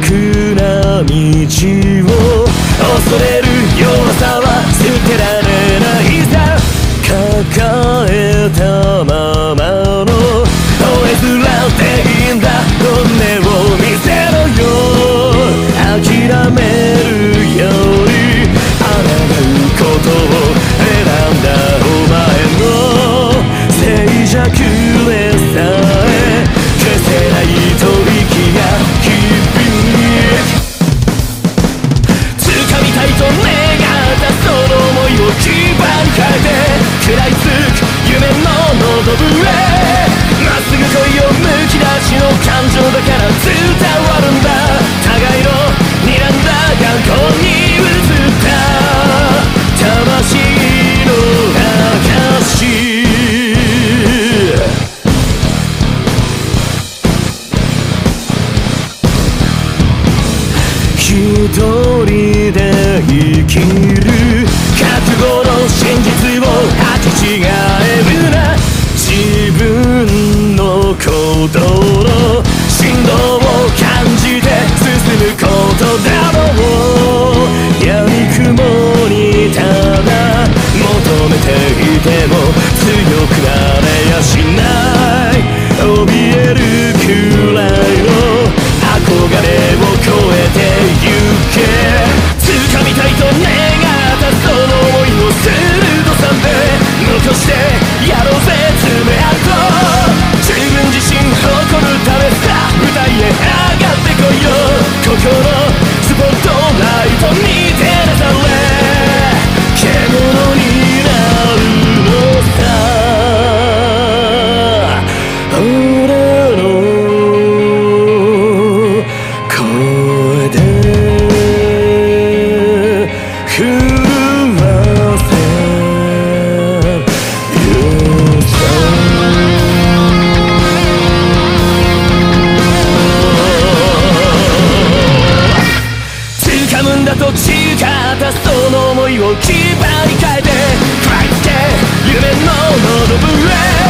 酷な道を恐れる弱さは捨てられないさ。抱えたまま一人で生きる覚悟の真実をを牙に変えて暗って夢の喉笛